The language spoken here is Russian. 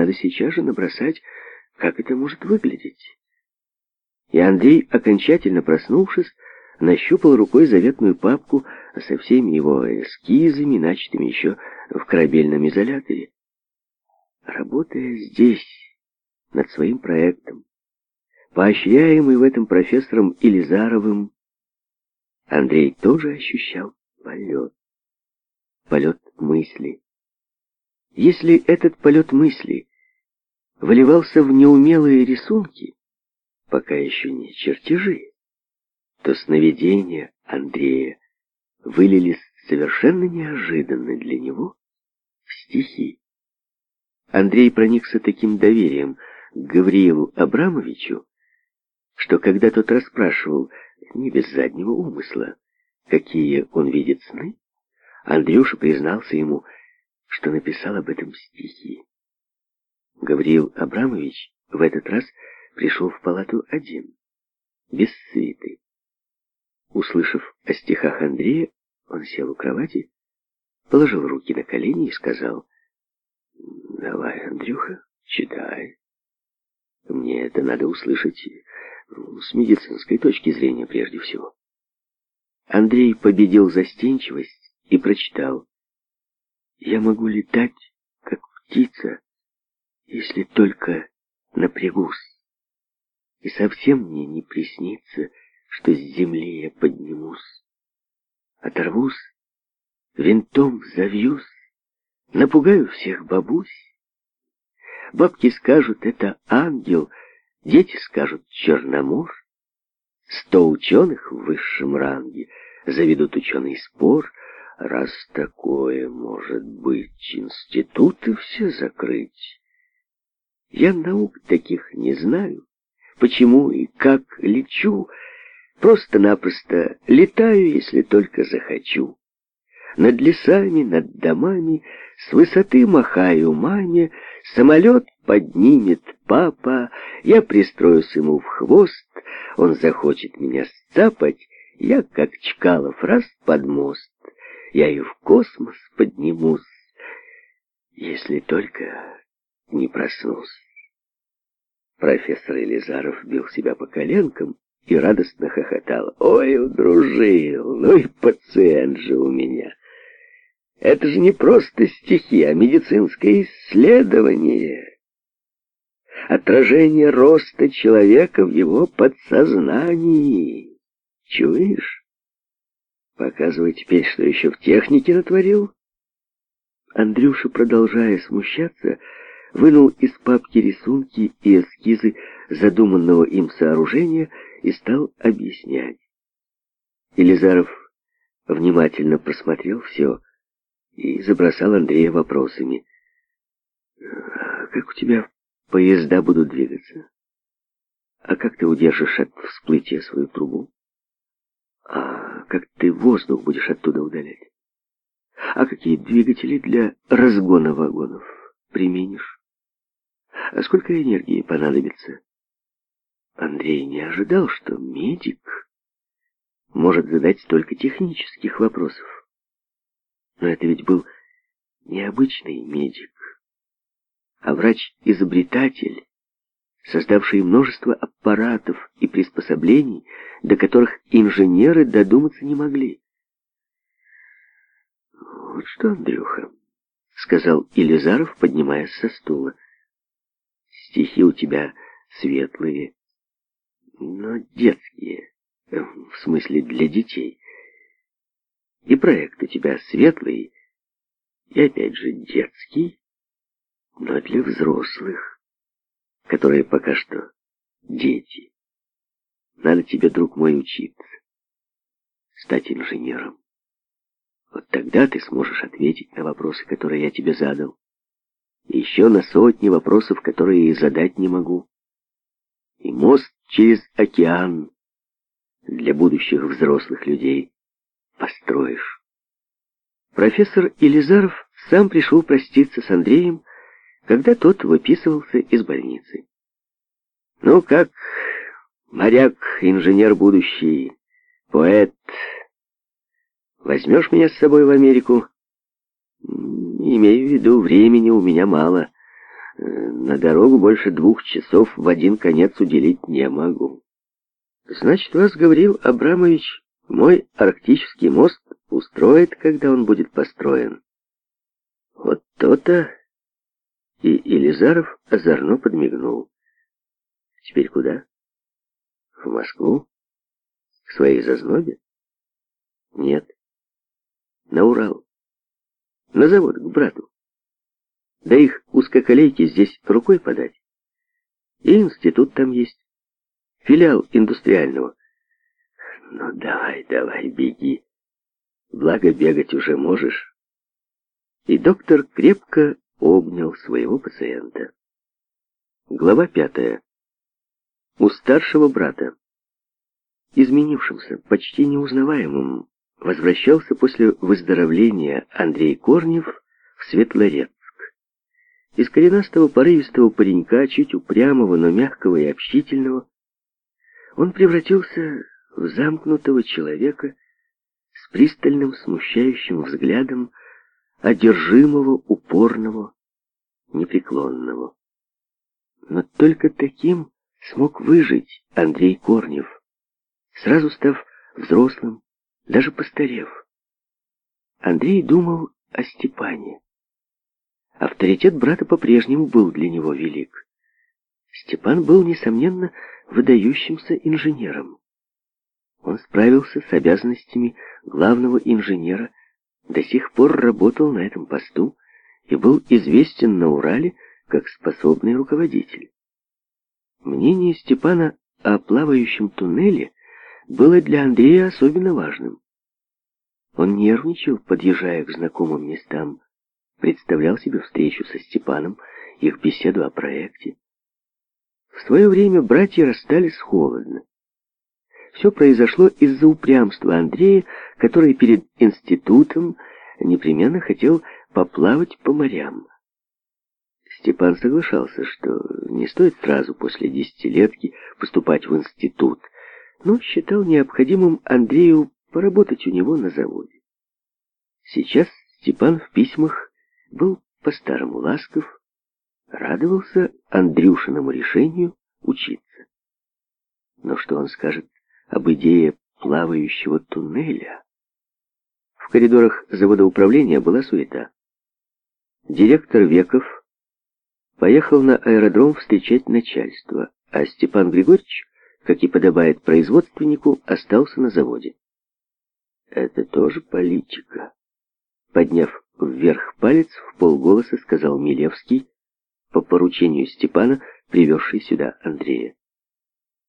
Надо сейчас же набросать, как это может выглядеть. И Андрей, окончательно проснувшись, нащупал рукой заветную папку со всеми его эскизами, начатыми еще в корабельном изоляторе. Работая здесь, над своим проектом, поощряемый в этом профессором Илизаровым, Андрей тоже ощущал полет, полет мысли. Если этот полет мысли выливался в неумелые рисунки, пока еще не чертежи, то сновидения Андрея вылились совершенно неожиданно для него в стихи. Андрей проникся таким доверием к Гавриилу Абрамовичу, что когда тот расспрашивал, не без заднего умысла, какие он видит сны, Андрюша признался ему, что написал об этом стихи. Гавриил Абрамович в этот раз пришел в палату один, без свиты. Услышав о стихах Андрея, он сел у кровати, положил руки на колени и сказал, «Давай, Андрюха, читай. Мне это надо услышать ну, с медицинской точки зрения прежде всего». Андрей победил застенчивость и прочитал, «Я могу летать, как птица» если только напрягусь. И совсем мне не приснится, что с земли я поднимусь. Оторвусь, винтом завьюсь, напугаю всех бабусь. Бабки скажут, это ангел, дети скажут, черномор. Сто ученых в высшем ранге заведут ученый спор, раз такое может быть, институты все закрыть. Я наук таких не знаю. Почему и как лечу? Просто-напросто летаю, если только захочу. Над лесами, над домами, с высоты махаю маме, самолет поднимет папа, я пристроюсь ему в хвост, он захочет меня сцапать, я, как Чкалов, раз под мост, я и в космос поднимусь, если только не проснулся. Профессор Елизаров бил себя по коленкам и радостно хохотал. «Ой, удружил! Ну и пациент же у меня! Это же не просто стихи, а медицинское исследование!» Отражение роста человека в его подсознании. Чуешь? Показывай теперь, что еще в технике натворил. Андрюша, продолжая смущаться, вынул из папки рисунки и эскизы задуманного им сооружения и стал объяснять. Елизаров внимательно просмотрел все и забросал Андрея вопросами. «А как у тебя поезда будут двигаться? А как ты удержишь от всплытия свою трубу? А как ты воздух будешь оттуда удалять? А какие двигатели для разгона вагонов применишь? А сколько энергии понадобится? Андрей не ожидал, что медик может задать столько технических вопросов. Но это ведь был необычный медик, а врач-изобретатель, создавший множество аппаратов и приспособлений, до которых инженеры додуматься не могли. «Вот что, Андрюха», — сказал Илизаров, поднимаясь со стула, — Стихи у тебя светлые, но детские, э, в смысле для детей. И проект у тебя светлый, и опять же детский, но для взрослых, которые пока что дети. Надо тебе, друг мой, учиться, стать инженером. Вот тогда ты сможешь ответить на вопросы, которые я тебе задал еще на сотни вопросов, которые задать не могу. И мост через океан для будущих взрослых людей построишь. Профессор Елизаров сам пришел проститься с Андреем, когда тот выписывался из больницы. «Ну как, моряк, инженер будущий, поэт, возьмешь меня с собой в Америку?» имею в виду, времени у меня мало. Э, на дорогу больше двух часов в один конец уделить не могу. Значит, вас, Гавриил Абрамович, мой арктический мост устроит, когда он будет построен. Вот то-то. И Елизаров озорно подмигнул. Теперь куда? В Москву? К своей зазнобе? Нет. На Урал на завод к брату. Да их узкоколейки здесь рукой подать. И институт там есть. Филиал индустриального. Ну давай, давай, беги. Благо бегать уже можешь. И доктор крепко обнял своего пациента. Глава пятая. У старшего брата, изменившимся, почти неузнаваемым, возвращался после выздоровления Андрей Корнев в Светлорецк. Из коренастого порывистого паренька, чуть упрямого, но мягкого и общительного, он превратился в замкнутого человека с пристальным, смущающим взглядом одержимого, упорного, непреклонного. Но только таким смог выжить Андрей Корнев, сразу став взрослым, даже постарев. Андрей думал о Степане. Авторитет брата по-прежнему был для него велик. Степан был, несомненно, выдающимся инженером. Он справился с обязанностями главного инженера, до сих пор работал на этом посту и был известен на Урале как способный руководитель. Мнение Степана о плавающем туннеле было для Андрея особенно важным. Он нервничал, подъезжая к знакомым местам, представлял себе встречу со Степаном, их беседу о проекте. В свое время братья расстались холодно. Все произошло из-за упрямства Андрея, который перед институтом непременно хотел поплавать по морям. Степан соглашался, что не стоит сразу после десятилетки поступать в институт, но считал необходимым Андрею поработать у него на заводе. Сейчас Степан в письмах был по-старому ласков, радовался Андрюшиному решению учиться. Но что он скажет об идее плавающего туннеля? В коридорах завода управления была суета. Директор Веков поехал на аэродром встречать начальство, а Степан Григорьевич как и подобает производственнику, остался на заводе. «Это тоже политика», — подняв вверх палец, в полголоса сказал Милевский по поручению Степана, привезший сюда Андрея.